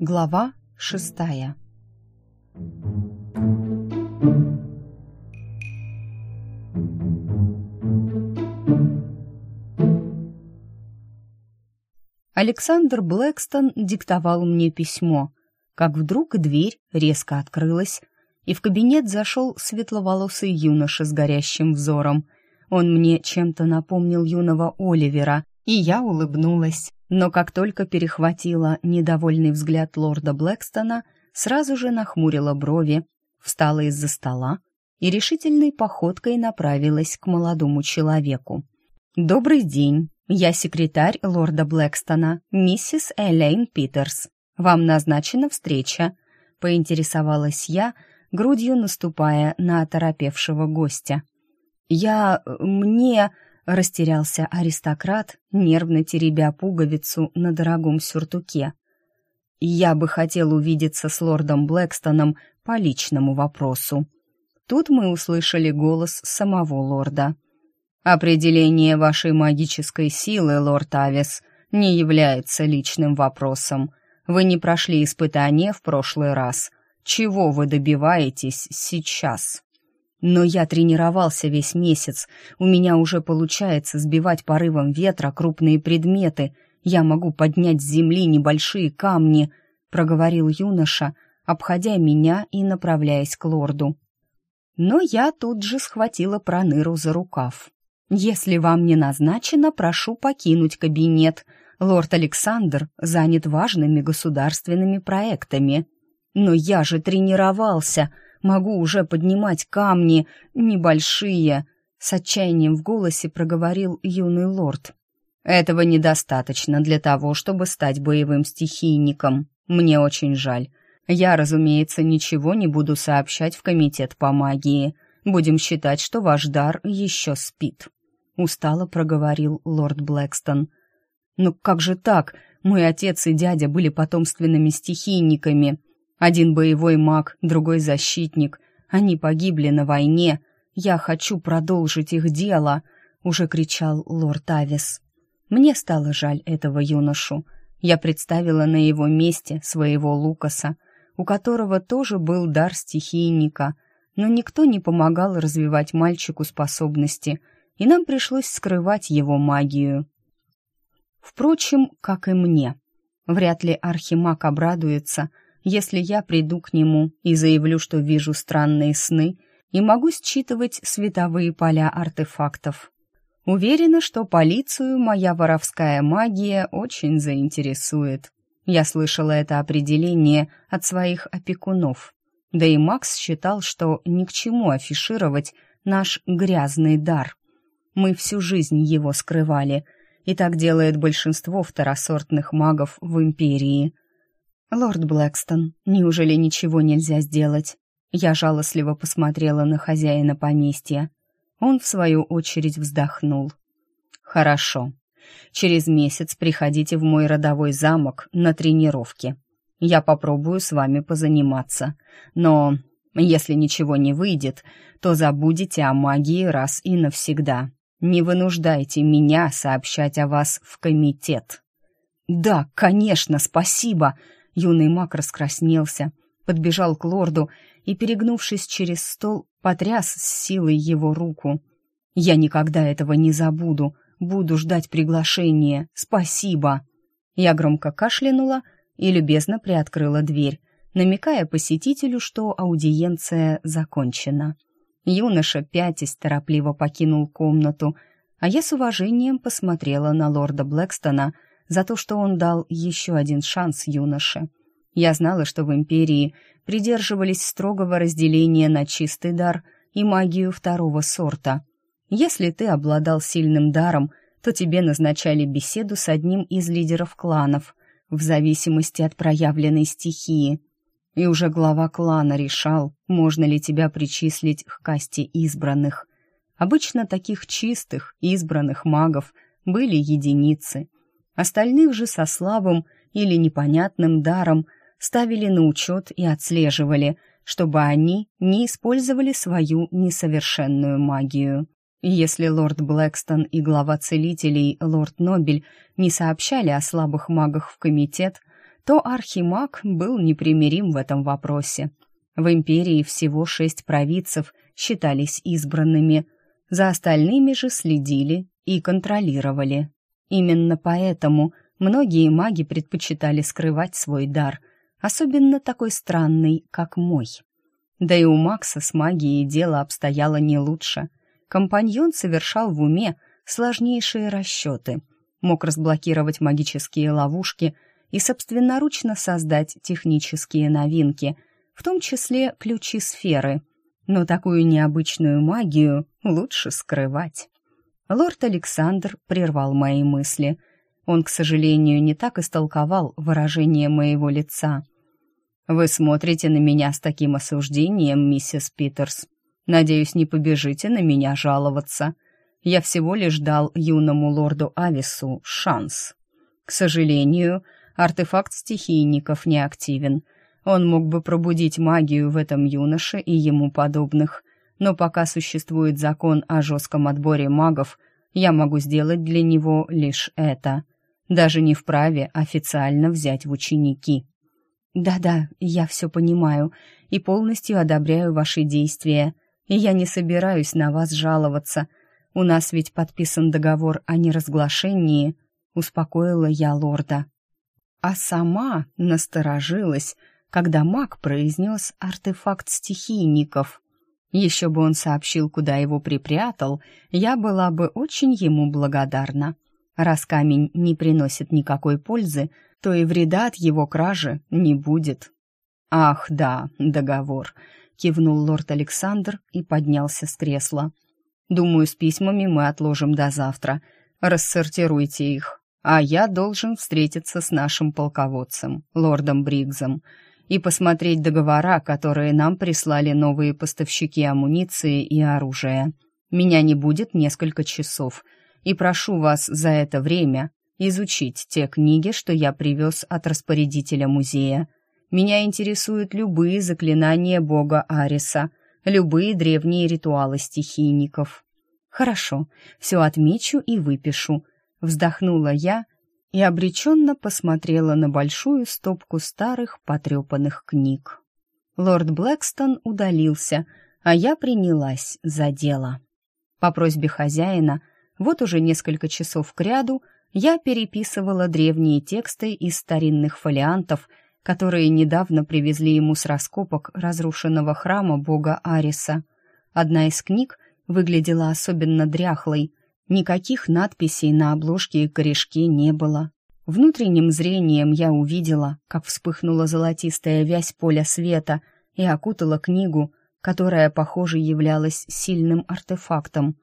Глава шестая Александр Блэкстон диктовал мне письмо, как вдруг дверь резко открылась, и в кабинет зашел светловолосый юноша с горящим взором. Он мне чем-то напомнил юного Оливера, и я улыбнулась. Но как только перехватила недовольный взгляд лорда Блэкстона, сразу же нахмурила брови, встала из-за стола и решительной походкой направилась к молодому человеку. «Добрый день!» «Я секретарь лорда Блэкстона, миссис Элейн Питерс. Вам назначена встреча», — поинтересовалась я, грудью наступая на оторопевшего гостя. «Я... мне...» — растерялся аристократ, нервно теребя пуговицу на дорогом сюртуке. «Я бы хотел увидеться с лордом Блэкстоном по личному вопросу». Тут мы услышали голос самого лорда. Определение вашей магической силы, лорд Авис, не является личным вопросом. Вы не прошли испытание в прошлый раз. Чего вы добиваетесь сейчас? Но я тренировался весь месяц. У меня уже получается сбивать порывом ветра крупные предметы. Я могу поднять с земли небольшие камни, проговорил юноша, обходя меня и направляясь к лорду. Но я тут же схватила Проныру за рукав. «Если вам не назначено, прошу покинуть кабинет. Лорд Александр занят важными государственными проектами. Но я же тренировался, могу уже поднимать камни, небольшие», — с отчаянием в голосе проговорил юный лорд. «Этого недостаточно для того, чтобы стать боевым стихийником. Мне очень жаль. Я, разумеется, ничего не буду сообщать в комитет по магии. Будем считать, что ваш дар еще спит». — устало проговорил лорд Блэкстон. «Ну как же так? Мой отец и дядя были потомственными стихийниками. Один боевой маг, другой защитник. Они погибли на войне. Я хочу продолжить их дело», — уже кричал лорд Авис. Мне стало жаль этого юношу. Я представила на его месте своего Лукаса, у которого тоже был дар стихийника, но никто не помогал развивать мальчику способности — и нам пришлось скрывать его магию. Впрочем, как и мне. Вряд ли Архимаг обрадуется, если я приду к нему и заявлю, что вижу странные сны и могу считывать световые поля артефактов. Уверена, что полицию моя воровская магия очень заинтересует. Я слышала это определение от своих опекунов. Да и Макс считал, что ни к чему афишировать наш грязный дар. Мы всю жизнь его скрывали, и так делает большинство второсортных магов в Империи. «Лорд Блэкстон, неужели ничего нельзя сделать?» Я жалостливо посмотрела на хозяина поместья. Он, в свою очередь, вздохнул. «Хорошо. Через месяц приходите в мой родовой замок на тренировки. Я попробую с вами позаниматься. Но если ничего не выйдет, то забудете о магии раз и навсегда. Не вынуждайте меня сообщать о вас в комитет». «Да, конечно, спасибо!» Юный маг раскраснелся, подбежал к лорду и, перегнувшись через стол, потряс с силой его руку. «Я никогда этого не забуду. Буду ждать приглашения. Спасибо!» Я громко кашлянула и любезно приоткрыла дверь, намекая посетителю, что аудиенция закончена. Юноша, пятясь, торопливо покинул комнату, а я с уважением посмотрела на лорда Блэкстона за то, что он дал еще один шанс юноше. Я знала, что в Империи придерживались строгого разделения на чистый дар и магию второго сорта. Если ты обладал сильным даром, то тебе назначали беседу с одним из лидеров кланов, в зависимости от проявленной стихии — и уже глава клана решал, можно ли тебя причислить к касте избранных. Обычно таких чистых, избранных магов были единицы. Остальных же со слабым или непонятным даром ставили на учет и отслеживали, чтобы они не использовали свою несовершенную магию. Если лорд Блэкстон и глава целителей, лорд Нобель, не сообщали о слабых магах в комитет, то архимаг был непримирим в этом вопросе. В империи всего шесть провидцев считались избранными, за остальными же следили и контролировали. Именно поэтому многие маги предпочитали скрывать свой дар, особенно такой странный, как мой. Да и у Макса с магией дело обстояло не лучше. Компаньон совершал в уме сложнейшие расчеты, мог разблокировать магические ловушки и собственноручно создать технические новинки, в том числе ключи сферы. Но такую необычную магию лучше скрывать. Лорд Александр прервал мои мысли. Он, к сожалению, не так истолковал выражение моего лица. «Вы смотрите на меня с таким осуждением, миссис Питерс. Надеюсь, не побежите на меня жаловаться. Я всего лишь дал юному лорду Авису шанс. К сожалению, артефакт стихийников не активен. Он мог бы пробудить магию в этом юноше и ему подобных, но пока существует закон о жестком отборе магов, я могу сделать для него лишь это. Даже не вправе официально взять в ученики. Да-да, я все понимаю и полностью одобряю ваши действия, и я не собираюсь на вас жаловаться. У нас ведь подписан договор о неразглашении, успокоила я лорда. А сама насторожилась, когда маг произнес артефакт стихийников. Еще бы он сообщил, куда его припрятал, я была бы очень ему благодарна. Раз камень не приносит никакой пользы, то и вреда от его кражи не будет. «Ах, да, договор», — кивнул лорд Александр и поднялся с кресла. «Думаю, с письмами мы отложим до завтра. Рассортируйте их. А я должен встретиться с нашим полководцем, лордом Бригзом и посмотреть договора, которые нам прислали новые поставщики амуниции и оружия. Меня не будет несколько часов, и прошу вас за это время изучить те книги, что я привез от распорядителя музея. Меня интересуют любые заклинания бога Ариса, любые древние ритуалы стихийников. Хорошо, все отмечу и выпишу. Вздохнула я и обреченно посмотрела на большую стопку старых потрепанных книг. Лорд Блэкстон удалился, а я принялась за дело. По просьбе хозяина, вот уже несколько часов кряду я переписывала древние тексты из старинных фолиантов, которые недавно привезли ему с раскопок разрушенного храма бога Ариса. Одна из книг выглядела особенно дряхлой — Никаких надписей на обложке и корешке не было. Внутренним зрением я увидела, как вспыхнула золотистая вязь поля света и окутала книгу, которая, похоже, являлась сильным артефактом.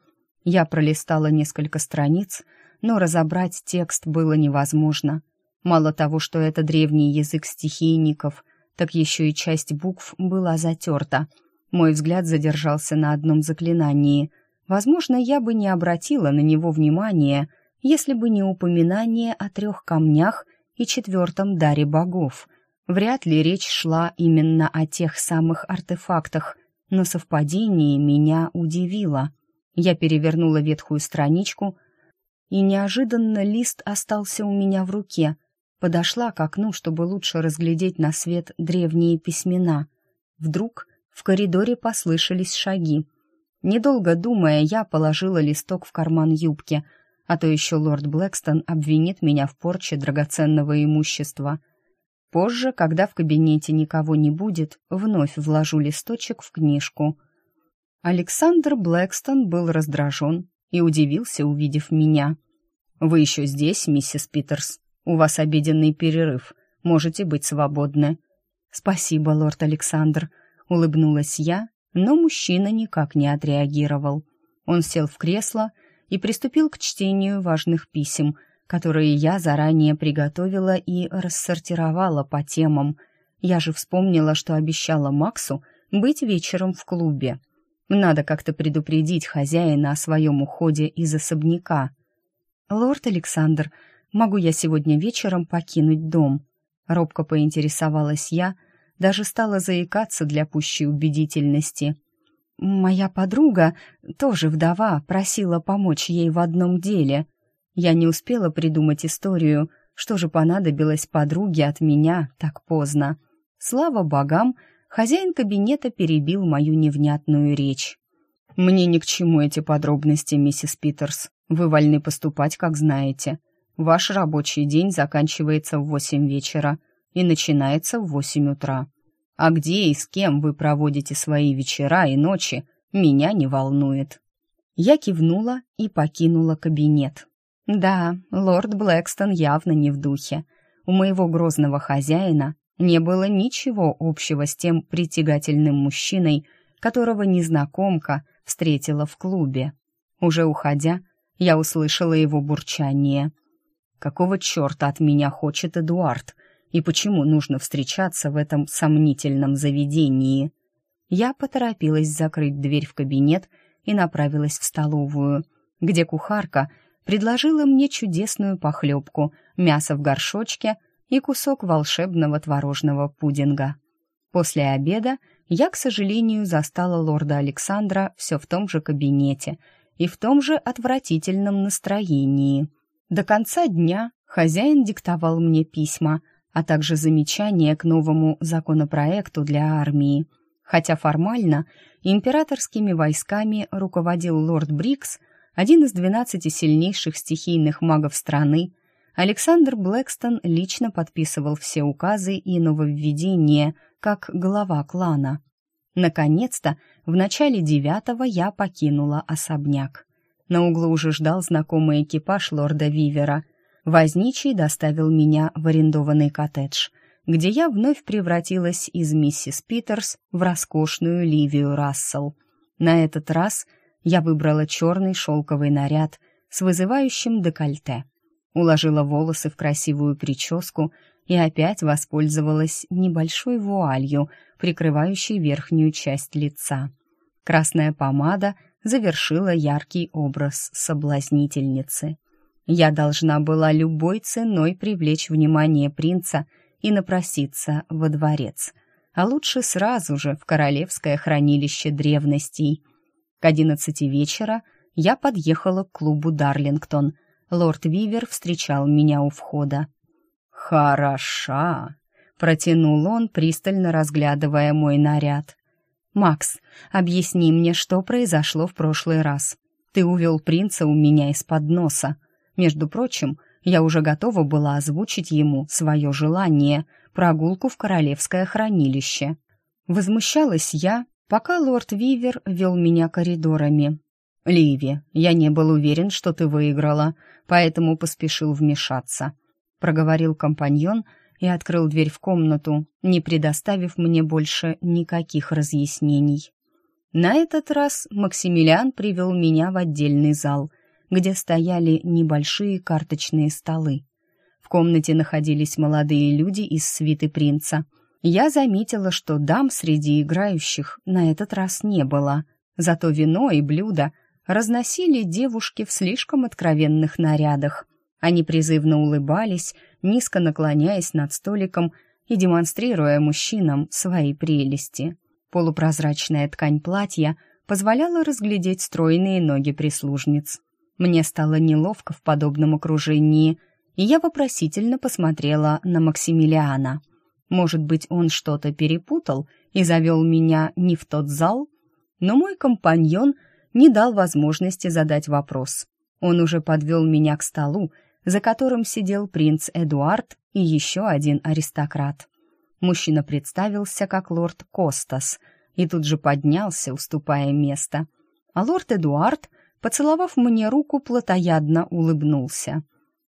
Я пролистала несколько страниц, но разобрать текст было невозможно. Мало того, что это древний язык стихийников, так еще и часть букв была затерта. Мой взгляд задержался на одном заклинании — Возможно, я бы не обратила на него внимания, если бы не упоминание о трех камнях и четвертом даре богов. Вряд ли речь шла именно о тех самых артефактах, но совпадение меня удивило. Я перевернула ветхую страничку, и неожиданно лист остался у меня в руке. Подошла к окну, чтобы лучше разглядеть на свет древние письмена. Вдруг в коридоре послышались шаги — Недолго думая, я положила листок в карман юбки, а то еще лорд Блэкстон обвинит меня в порче драгоценного имущества. Позже, когда в кабинете никого не будет, вновь вложу листочек в книжку. Александр Блэкстон был раздражен и удивился, увидев меня. «Вы еще здесь, миссис Питерс? У вас обеденный перерыв. Можете быть свободны». «Спасибо, лорд Александр», — улыбнулась я но мужчина никак не отреагировал. Он сел в кресло и приступил к чтению важных писем, которые я заранее приготовила и рассортировала по темам. Я же вспомнила, что обещала Максу быть вечером в клубе. Надо как-то предупредить хозяина о своем уходе из особняка. «Лорд Александр, могу я сегодня вечером покинуть дом?» Робко поинтересовалась я, — даже стала заикаться для пущей убедительности. моя подруга, тоже вдова, просила помочь ей в одном деле. Я не успела придумать историю, что же понадобилось подруге от меня так поздно. Слава богам, хозяин кабинета перебил мою невнятную речь. «Мне ни к чему эти подробности, миссис Питерс. Вы вольны поступать, как знаете. Ваш рабочий день заканчивается в восемь вечера и начинается в восемь утра. А где и с кем вы проводите свои вечера и ночи, меня не волнует». Я кивнула и покинула кабинет. Да, лорд Блэкстон явно не в духе. У моего грозного хозяина не было ничего общего с тем притягательным мужчиной, которого незнакомка встретила в клубе. Уже уходя, я услышала его бурчание. «Какого черта от меня хочет Эдуард? И почему нужно встречаться в этом сомнительном заведении?» Я поторопилась закрыть дверь в кабинет и направилась в столовую, где кухарка предложила мне чудесную похлебку, мясо в горшочке и кусок волшебного творожного пудинга. После обеда я, к сожалению, застала лорда Александра все в том же кабинете и в том же отвратительном настроении. До конца дня хозяин диктовал мне письма, а также замечания к новому законопроекту для армии. Хотя формально императорскими войсками руководил лорд Брикс, один из двенадцати сильнейших стихийных магов страны, Александр Блэкстон лично подписывал все указы и нововведения как глава клана. Наконец-то, в начале девятого я покинула особняк. На углу уже ждал знакомый экипаж лорда Вивера. Возничий доставил меня в арендованный коттедж, где я вновь превратилась из миссис Питерс в роскошную Ливию Рассел. На этот раз я выбрала черный шелковый наряд с вызывающим декольте уложила волосы в красивую прическу и опять воспользовалась небольшой вуалью, прикрывающей верхнюю часть лица. Красная помада завершила яркий образ соблазнительницы. Я должна была любой ценой привлечь внимание принца и напроситься во дворец, а лучше сразу же в королевское хранилище древностей. К одиннадцати вечера я подъехала к клубу «Дарлингтон», Лорд Вивер встречал меня у входа. «Хороша!» — протянул он, пристально разглядывая мой наряд. «Макс, объясни мне, что произошло в прошлый раз. Ты увел принца у меня из-под носа. Между прочим, я уже готова была озвучить ему свое желание — прогулку в королевское хранилище. Возмущалась я, пока лорд Вивер вел меня коридорами. «Ливи, я не был уверен, что ты выиграла, поэтому поспешил вмешаться», — проговорил компаньон и открыл дверь в комнату, не предоставив мне больше никаких разъяснений. На этот раз Максимилиан привел меня в отдельный зал, где стояли небольшие карточные столы. В комнате находились молодые люди из свиты принца. Я заметила, что дам среди играющих на этот раз не было, зато вино и блюда разносили девушки в слишком откровенных нарядах. Они призывно улыбались, низко наклоняясь над столиком и демонстрируя мужчинам свои прелести. Полупрозрачная ткань платья позволяла разглядеть стройные ноги прислужниц. Мне стало неловко в подобном окружении, и я вопросительно посмотрела на Максимилиана. Может быть, он что-то перепутал и завел меня не в тот зал? Но мой компаньон — не дал возможности задать вопрос. Он уже подвел меня к столу, за которым сидел принц Эдуард и еще один аристократ. Мужчина представился как лорд Костас и тут же поднялся, уступая место. А лорд Эдуард, поцеловав мне руку, плотоядно улыбнулся.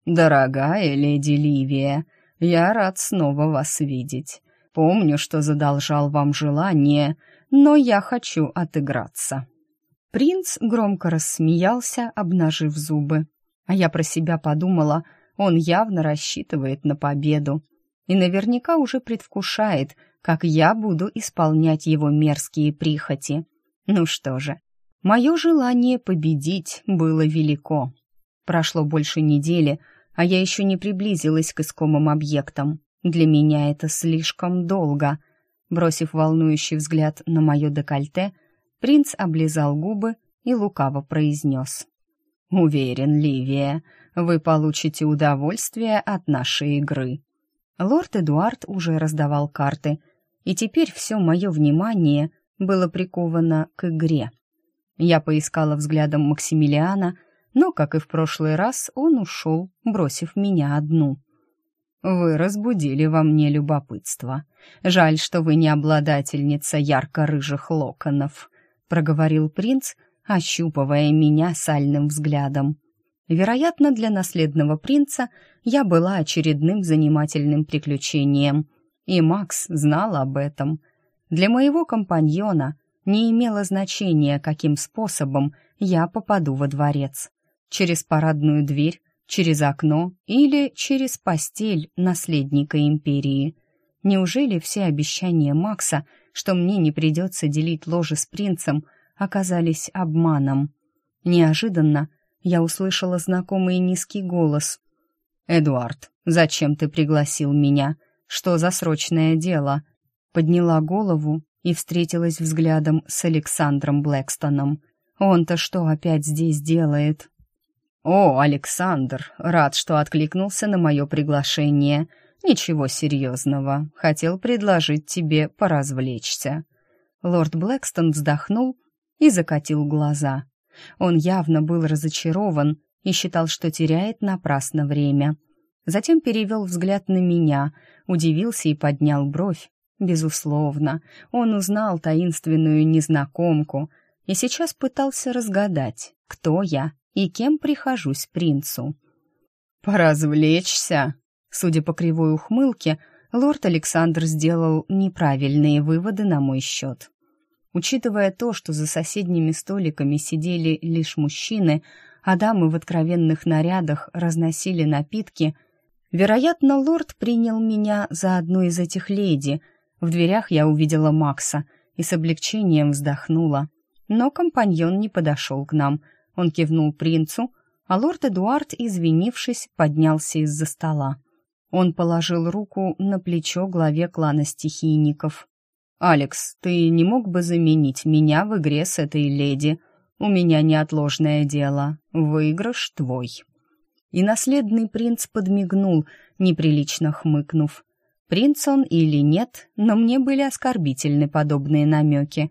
«Дорогая леди Ливия, я рад снова вас видеть. Помню, что задолжал вам желание, но я хочу отыграться». Принц громко рассмеялся, обнажив зубы. А я про себя подумала, он явно рассчитывает на победу. И наверняка уже предвкушает, как я буду исполнять его мерзкие прихоти. Ну что же, мое желание победить было велико. Прошло больше недели, а я еще не приблизилась к искомым объектам. Для меня это слишком долго. Бросив волнующий взгляд на мое декольте, Принц облизал губы и лукаво произнес. «Уверен, Ливия, вы получите удовольствие от нашей игры». Лорд Эдуард уже раздавал карты, и теперь все мое внимание было приковано к игре. Я поискала взглядом Максимилиана, но, как и в прошлый раз, он ушел, бросив меня одну. «Вы разбудили во мне любопытство. Жаль, что вы не обладательница ярко-рыжих локонов», — проговорил принц, ощупывая меня сальным взглядом. Вероятно, для наследного принца я была очередным занимательным приключением, и Макс знал об этом. Для моего компаньона не имело значения, каким способом я попаду во дворец. Через парадную дверь, через окно или через постель наследника империи. Неужели все обещания Макса, что мне не придется делить ложе с принцем, оказались обманом? Неожиданно я услышала знакомый низкий голос. «Эдуард, зачем ты пригласил меня? Что за срочное дело?» Подняла голову и встретилась взглядом с Александром Блэкстоном. Он-то что опять здесь делает? «О, Александр, рад, что откликнулся на мое приглашение. Ничего серьезного. Хотел предложить тебе поразвлечься». Лорд Блэкстон вздохнул и закатил глаза. Он явно был разочарован и считал, что теряет напрасно время. Затем перевел взгляд на меня, удивился и поднял бровь. Безусловно, он узнал таинственную незнакомку и сейчас пытался разгадать, кто я и кем прихожусь принцу. «Поразвлечься!» Судя по кривой ухмылке, лорд Александр сделал неправильные выводы на мой счет. Учитывая то, что за соседними столиками сидели лишь мужчины, а дамы в откровенных нарядах разносили напитки, вероятно, лорд принял меня за одну из этих леди — в дверях я увидела Макса и с облегчением вздохнула. Но компаньон не подошел к нам. Он кивнул принцу, а лорд Эдуард, извинившись, поднялся из-за стола. Он положил руку на плечо главе клана стихийников. «Алекс, ты не мог бы заменить меня в игре с этой леди? У меня неотложное дело. Выигрыш твой». И наследный принц подмигнул, неприлично хмыкнув. Принц он или нет, но мне были оскорбительны подобные намеки.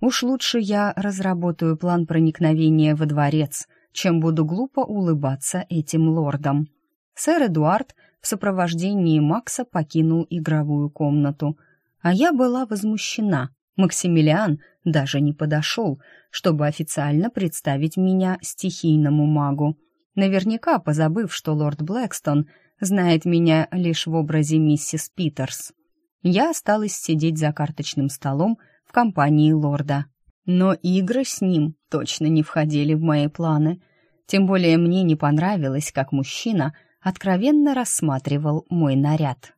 Уж лучше я разработаю план проникновения во дворец, чем буду глупо улыбаться этим лордам. Сэр Эдуард в сопровождении Макса покинул игровую комнату, а я была возмущена. Максимилиан даже не подошел, чтобы официально представить меня стихийному магу. Наверняка позабыв, что лорд Блэкстон — знает меня лишь в образе миссис Питерс. Я осталась сидеть за карточным столом в компании лорда. Но игры с ним точно не входили в мои планы. Тем более мне не понравилось, как мужчина откровенно рассматривал мой наряд.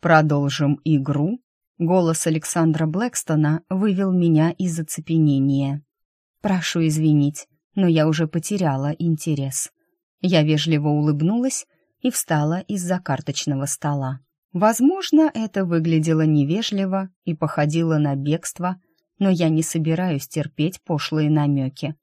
«Продолжим игру?» Голос Александра Блэкстона вывел меня из оцепенения. «Прошу извинить, но я уже потеряла интерес». Я вежливо улыбнулась и встала из-за карточного стола. Возможно, это выглядело невежливо и походило на бегство, но я не собираюсь терпеть пошлые намеки.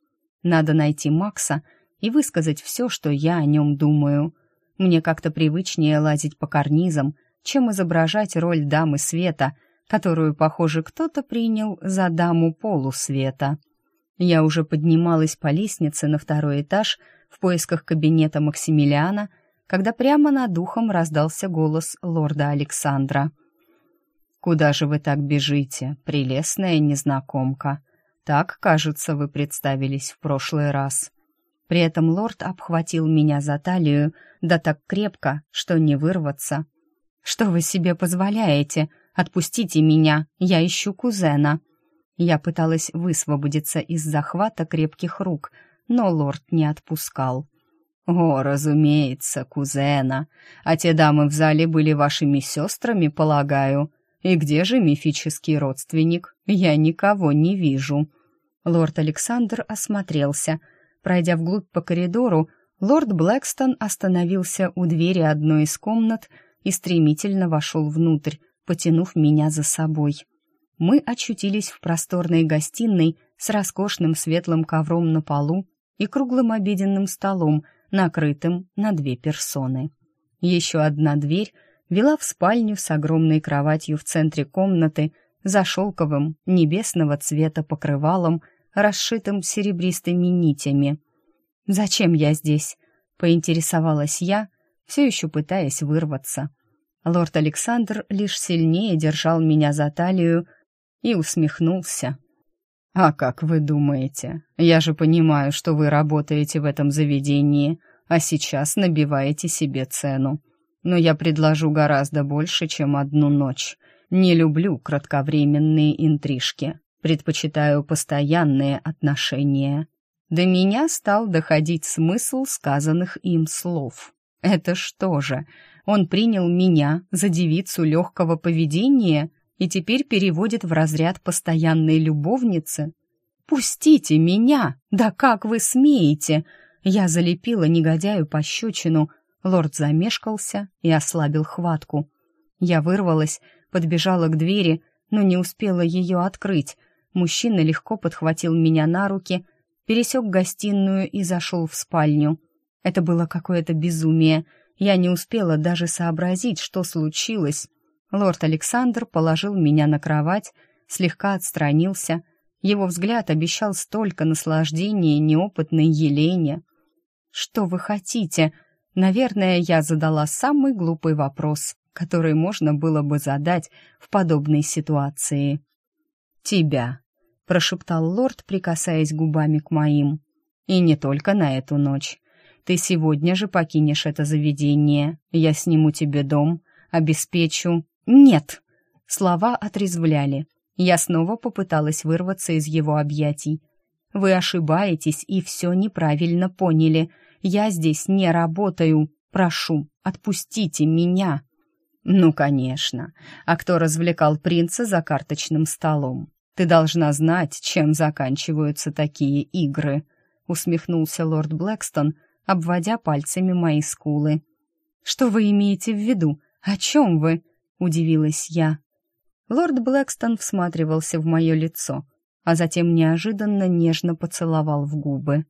Надо найти Макса и высказать все, что я о нем думаю. Мне как-то привычнее лазить по карнизам, чем изображать роль дамы света, которую, похоже, кто-то принял за даму полусвета. Я уже поднималась по лестнице на второй этаж в поисках кабинета Максимилиана — когда прямо над ухом раздался голос лорда Александра. «Куда же вы так бежите, прелестная незнакомка? Так, кажется, вы представились в прошлый раз». При этом лорд обхватил меня за талию, да так крепко, что не вырваться. «Что вы себе позволяете? Отпустите меня, я ищу кузена». Я пыталась высвободиться из захвата крепких рук, но лорд не отпускал. «О, разумеется, кузена. А те дамы в зале были вашими сестрами, полагаю. И где же мифический родственник? Я никого не вижу». Лорд Александр осмотрелся. Пройдя вглубь по коридору, лорд Блэкстон остановился у двери одной из комнат и стремительно вошел внутрь, потянув меня за собой. мы очутились в просторной гостиной с роскошным светлым ковром на полу и круглым обеденным столом, накрытым на две персоны. Еще одна дверь вела в спальню с огромной кроватью в центре комнаты за шелковым небесного цвета покрывалом, расшитым серебристыми нитями. «Зачем я здесь?» — поинтересовалась я, все еще пытаясь вырваться. Лорд Александр лишь сильнее держал меня за талию и усмехнулся. «А как вы думаете? Я же понимаю, что вы работаете в этом заведении, а сейчас набиваете себе цену. Но я предложу гораздо больше, чем одну ночь. Не люблю кратковременные интрижки, предпочитаю постоянные отношения». До меня стал доходить смысл сказанных им слов. Это что же, он принял меня за девицу легкого поведения и теперь переводит в разряд постоянной любовницы? «Пустите меня! Да как вы смеете?» Я залепила негодяю пощечину. Лорд замешкался и ослабил хватку. Я вырвалась, подбежала к двери, но не успела ее открыть. Мужчина легко подхватил меня на руки пересек гостиную и зашел в спальню. Это было какое-то безумие. Я не успела даже сообразить, что случилось. Лорд Александр положил меня на кровать, слегка отстранился. Его взгляд обещал столько наслаждения неопытной Елене. «Что вы хотите?» Наверное, я задала самый глупый вопрос, который можно было бы задать в подобной ситуации. «Тебя», — прошептал лорд, прикасаясь губами к моим. «И не только на эту ночь. Ты сегодня же покинешь это заведение. Я сниму тебе дом, обеспечу...» «Нет!» Слова отрезвляли. Я снова попыталась вырваться из его объятий. «Вы ошибаетесь и все неправильно поняли. Я здесь не работаю. Прошу, отпустите меня!» «Ну, конечно. А кто развлекал принца за карточным столом? Ты должна знать, чем заканчиваются такие игры», — усмехнулся лорд Блэкстон, обводя пальцами мои скулы. «Что вы имеете в виду? О чем вы?» — удивилась я. Лорд Блэкстон всматривался в мое лицо, а затем неожиданно нежно поцеловал в губы.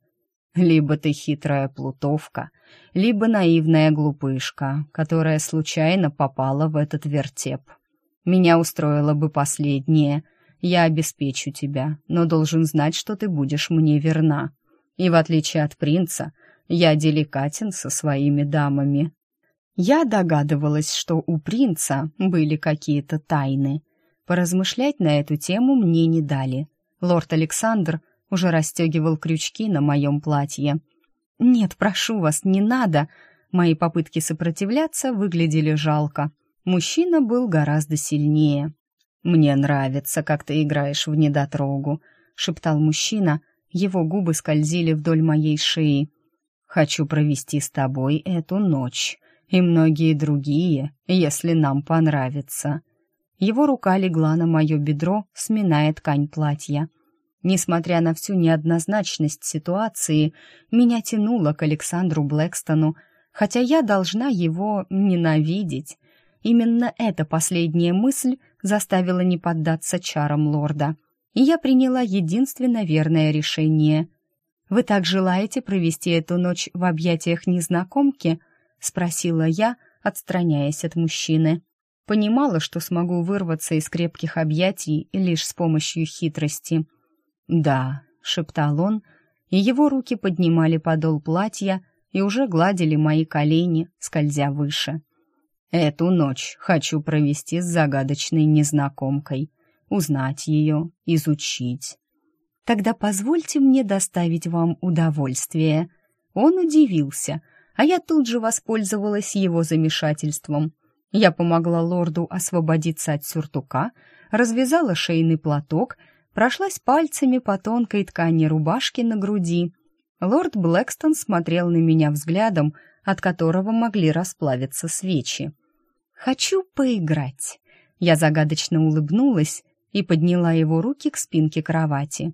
«Либо ты хитрая плутовка, либо наивная глупышка, которая случайно попала в этот вертеп. Меня устроило бы последнее — я обеспечу тебя, но должен знать, что ты будешь мне верна. И в отличие от принца, я деликатен со своими дамами. Я догадывалась, что у принца были какие-то тайны. Поразмышлять на эту тему мне не дали. Лорд Александр уже расстегивал крючки на моем платье. «Нет, прошу вас, не надо!» Мои попытки сопротивляться выглядели жалко. Мужчина был гораздо сильнее. «Мне нравится, как ты играешь в недотрогу», — шептал мужчина. Его губы скользили вдоль моей шеи. «Хочу провести с тобой эту ночь и многие другие, если нам понравится». Его рука легла на мое бедро, сминая ткань платья. Несмотря на всю неоднозначность ситуации, меня тянуло к Александру Блэкстону, хотя я должна его ненавидеть. Именно эта последняя мысль заставила не поддаться чарам лорда, и я приняла единственно верное решение. «Вы так желаете провести эту ночь в объятиях незнакомки?» — спросила я, отстраняясь от мужчины. Понимала, что смогу вырваться из крепких объятий лишь с помощью хитрости. «Да», — шептал он, и его руки поднимали подол платья и уже гладили мои колени, скользя выше. Эту ночь хочу провести с загадочной незнакомкой, узнать ее, изучить. Тогда позвольте мне доставить вам удовольствие. Он удивился, а я тут же воспользовалась его замешательством. Я помогла лорду освободиться от сюртука, развязала шейный платок, прошлась пальцами по тонкой ткани рубашки на груди. Лорд Блэкстон смотрел на меня взглядом, от которого могли расплавиться свечи. «Хочу поиграть». Я загадочно улыбнулась и подняла его руки к спинке кровати.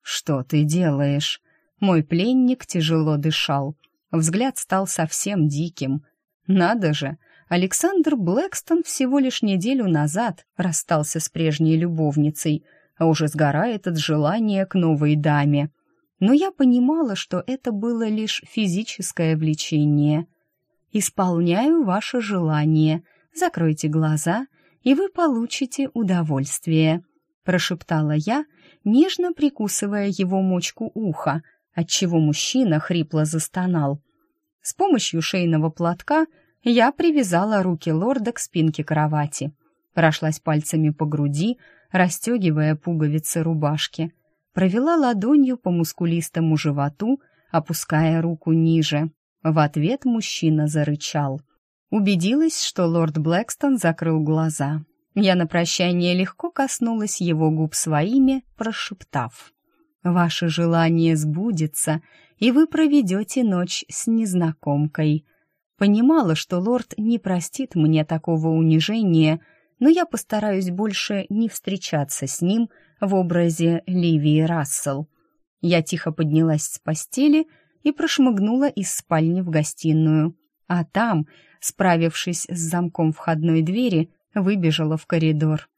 «Что ты делаешь?» Мой пленник тяжело дышал. Взгляд стал совсем диким. «Надо же, Александр Блэкстон всего лишь неделю назад расстался с прежней любовницей, а уже сгорает от желания к новой даме. Но я понимала, что это было лишь физическое влечение. «Исполняю ваше желание. Закройте глаза, и вы получите удовольствие», — прошептала я, нежно прикусывая его мочку уха, отчего мужчина хрипло застонал. С помощью шейного платка — я привязала руки лорда к спинке кровати, прошлась пальцами по груди, расстегивая пуговицы рубашки, провела ладонью по мускулистому животу, опуская руку ниже. В ответ мужчина зарычал. Убедилась, что лорд Блэкстон закрыл глаза. Я на прощание легко коснулась его губ своими, прошептав. «Ваше желание сбудется, и вы проведете ночь с незнакомкой», Понимала, что лорд не простит мне такого унижения, но я постараюсь больше не встречаться с ним в образе Ливии Рассел. Я тихо поднялась с постели и прошмыгнула из спальни в гостиную, а там, справившись с замком входной двери, выбежала в коридор.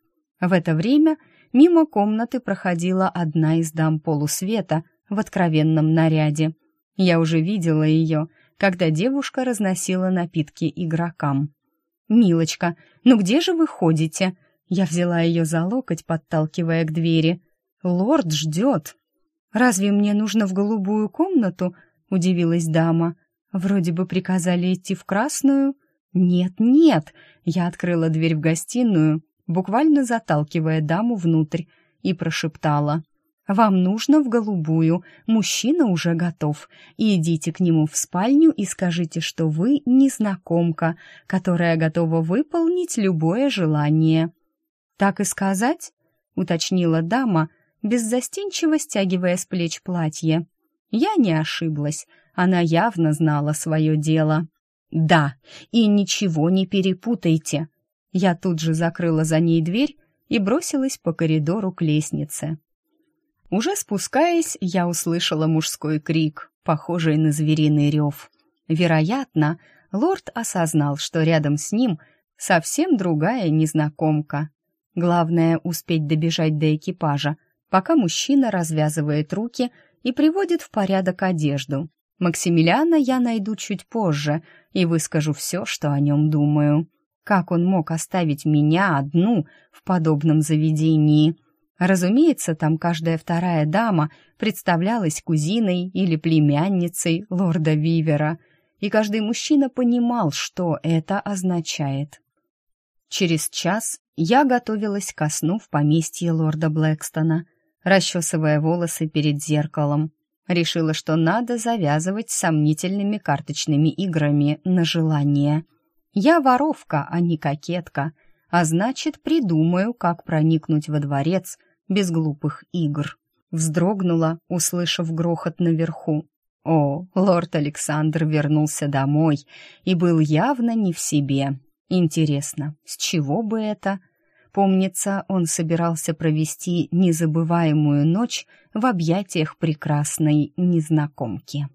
В это время мимо комнаты проходила одна из дам полусвета в откровенном наряде. Я уже видела ее — когда девушка разносила напитки игрокам. «Милочка, ну где же вы ходите?» Я взяла ее за локоть, подталкивая к двери. «Лорд ждет». «Разве мне нужно в голубую комнату?» — удивилась дама. «Вроде бы приказали идти в красную». «Нет, нет!» — я открыла дверь в гостиную, буквально заталкивая даму внутрь, и прошептала. Вам нужно в голубую, мужчина уже готов. И идите к нему в спальню и скажите, что вы незнакомка, которая готова выполнить любое желание». «Так и сказать?» — уточнила дама, беззастенчиво стягивая с плеч платье. Я не ошиблась, она явно знала свое дело. «Да, и ничего не перепутайте». Я тут же закрыла за ней дверь и бросилась по коридору к лестнице. Уже спускаясь, я услышала мужской крик, похожий на звериный рев. Вероятно, лорд осознал, что рядом с ним совсем другая незнакомка. Главное — успеть добежать до экипажа, пока мужчина развязывает руки и приводит в порядок одежду. Максимилиана я найду чуть позже и выскажу все, что о нем думаю. Как он мог оставить меня одну в подобном заведении — Разумеется, там каждая вторая дама представлялась кузиной или племянницей лорда Вивера, и каждый мужчина понимал, что это означает. Через час я готовилась ко сну в поместье лорда Блэкстона, расчесывая волосы перед зеркалом. Решила, что надо завязывать сомнительными карточными играми на желание. Я воровка, а не кокетка, а значит, придумаю, как проникнуть во дворец — без глупых игр. Вздрогнула, услышав грохот наверху. О, лорд Александр вернулся домой и был явно не в себе. Интересно, с чего бы это? Помнится, он собирался провести незабываемую ночь в объятиях прекрасной незнакомки.